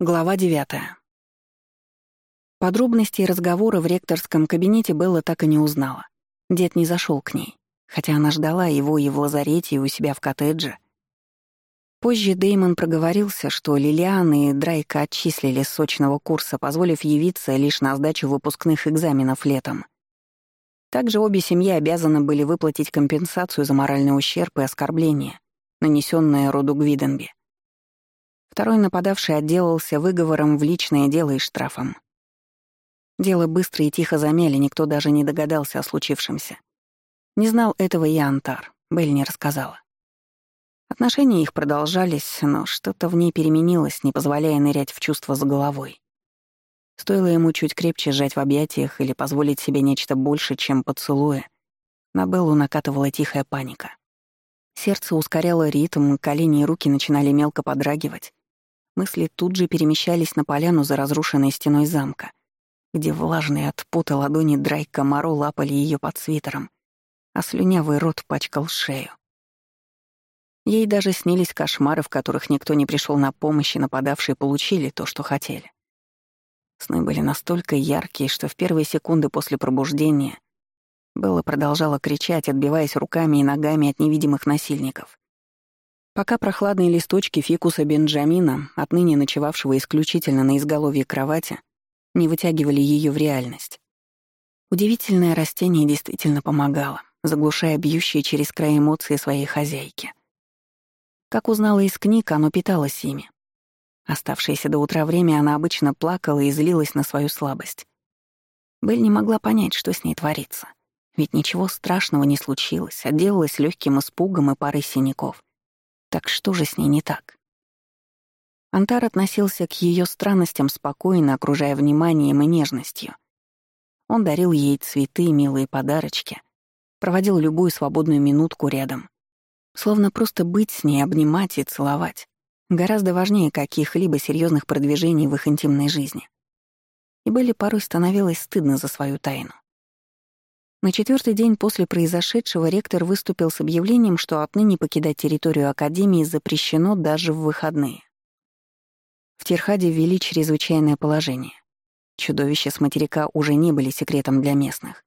Глава девятая. Подробностей разговора в ректорском кабинете Белла так и не узнала. Дед не зашел к ней, хотя она ждала его и в лазарете, и у себя в коттедже. Позже Деймон проговорился, что Лилиан и Драйка отчислили с сочного курса, позволив явиться лишь на сдачу выпускных экзаменов летом. Также обе семьи обязаны были выплатить компенсацию за моральный ущерб и оскорбление, нанесенное роду Гвиденби. Второй нападавший отделался выговором в личное дело и штрафом. Дело быстро и тихо замяли, никто даже не догадался о случившемся. Не знал этого и Антар, Белль не рассказала. Отношения их продолжались, но что-то в ней переменилось, не позволяя нырять в чувства с головой. Стоило ему чуть крепче сжать в объятиях или позволить себе нечто больше, чем поцелуя, на Беллу накатывала тихая паника. Сердце ускоряло ритм, колени и руки начинали мелко подрагивать. Мысли тут же перемещались на поляну за разрушенной стеной замка, где влажные от пота ладони Драйка Моро лапали ее под свитером, а слюнявый рот пачкал шею. Ей даже снились кошмары, в которых никто не пришел на помощь, и нападавшие получили то, что хотели. Сны были настолько яркие, что в первые секунды после пробуждения Белла продолжала кричать, отбиваясь руками и ногами от невидимых насильников. Пока прохладные листочки фикуса Бенджамина, отныне ночевавшего исключительно на изголовье кровати, не вытягивали ее в реальность. Удивительное растение действительно помогало, заглушая бьющие через край эмоции своей хозяйки. Как узнала из книг, оно питалось ими. Оставшееся до утра время она обычно плакала и злилась на свою слабость. Белль не могла понять, что с ней творится. Ведь ничего страшного не случилось, отделалась легким испугом и парой синяков. Так что же с ней не так? Антар относился к ее странностям спокойно, окружая вниманием и нежностью. Он дарил ей цветы, милые подарочки, проводил любую свободную минутку рядом. Словно просто быть с ней, обнимать и целовать. Гораздо важнее каких-либо серьезных продвижений в их интимной жизни. И Белли порой становилось стыдно за свою тайну. На четвертый день после произошедшего ректор выступил с объявлением, что отныне покидать территорию Академии запрещено даже в выходные. В Тирхаде ввели чрезвычайное положение. Чудовища с материка уже не были секретом для местных.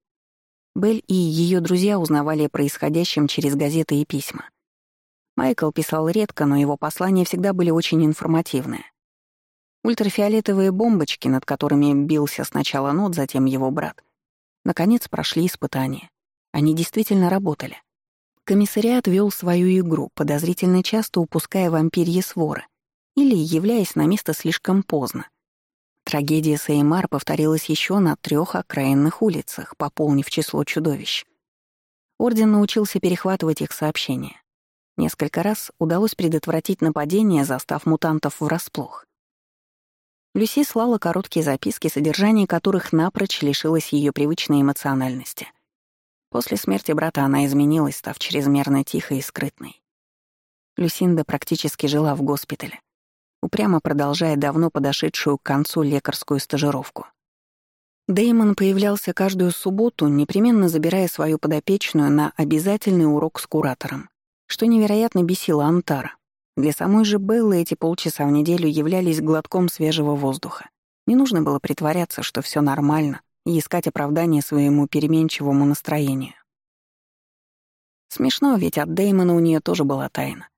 Белль и ее друзья узнавали о происходящем через газеты и письма. Майкл писал редко, но его послания всегда были очень информативные. Ультрафиолетовые бомбочки, над которыми бился сначала Нот, затем его брат, Наконец прошли испытания. Они действительно работали. Комиссариат вел свою игру, подозрительно часто упуская вампирьи своры или являясь на место слишком поздно. Трагедия Сеймар повторилась еще на трех окраинных улицах, пополнив число чудовищ. Орден научился перехватывать их сообщения. Несколько раз удалось предотвратить нападение, застав мутантов врасплох. Люси слала короткие записки, содержание которых напрочь лишилось ее привычной эмоциональности. После смерти брата она изменилась, став чрезмерно тихой и скрытной. Люсинда практически жила в госпитале, упрямо продолжая давно подошедшую к концу лекарскую стажировку. Деймон появлялся каждую субботу, непременно забирая свою подопечную на обязательный урок с куратором, что невероятно бесило Антара, для самой же Беллы эти полчаса в неделю являлись глотком свежего воздуха. Не нужно было притворяться, что все нормально, и искать оправдание своему переменчивому настроению. Смешно, ведь от Дэймона у нее тоже была тайна.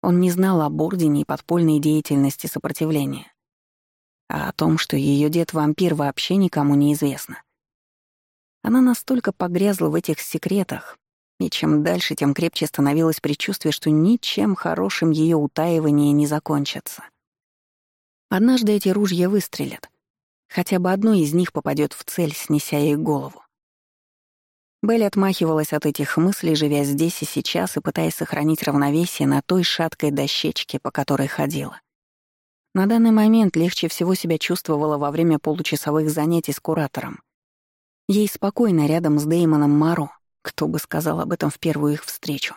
Он не знал об Ордене и подпольной деятельности сопротивления. А о том, что ее дед-вампир вообще никому не известно. Она настолько погрязла в этих секретах, и чем дальше, тем крепче становилось предчувствие, что ничем хорошим ее утаивание не закончится. Однажды эти ружья выстрелят. Хотя бы одно из них попадет в цель, снеся ей голову. Белли отмахивалась от этих мыслей, живя здесь и сейчас и пытаясь сохранить равновесие на той шаткой дощечке, по которой ходила. На данный момент легче всего себя чувствовала во время получасовых занятий с куратором. Ей спокойно рядом с Деймоном Маро, кто бы сказал об этом в первую их встречу?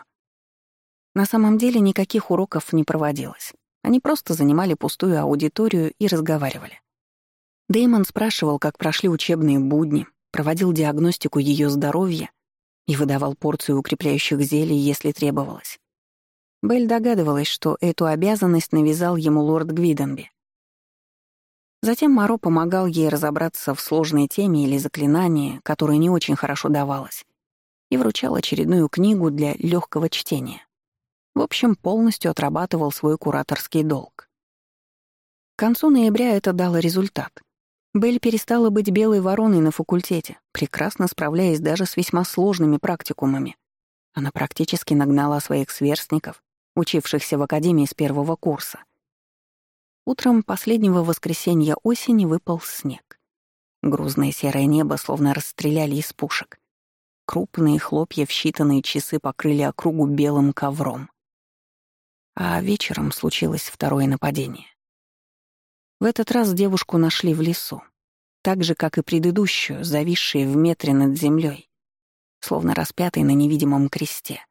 На самом деле никаких уроков не проводилось. Они просто занимали пустую аудиторию и разговаривали. Дэймон спрашивал, как прошли учебные будни, проводил диагностику ее здоровья и выдавал порцию укрепляющих зелий, если требовалось. Белль догадывалась, что эту обязанность навязал ему лорд Гвиденби. Затем Маро помогал ей разобраться в сложной теме или заклинании, которое не очень хорошо давалось, и вручал очередную книгу для легкого чтения. В общем, полностью отрабатывал свой кураторский долг. К концу ноября это дало результат. Белль перестала быть белой вороной на факультете, прекрасно справляясь даже с весьма сложными практикумами. Она практически нагнала своих сверстников, учившихся в академии с первого курса. Утром последнего воскресенья осени выпал снег. Грузное серое небо словно расстреляли из пушек. Крупные хлопья в считанные часы покрыли округу белым ковром. А вечером случилось второе нападение. В этот раз девушку нашли в лесу, так же, как и предыдущую, зависшей в метре над землей, словно распятой на невидимом кресте.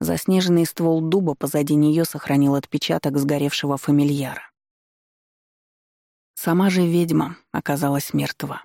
Заснеженный ствол дуба позади нее сохранил отпечаток сгоревшего фамильяра. Сама же ведьма оказалась мертва.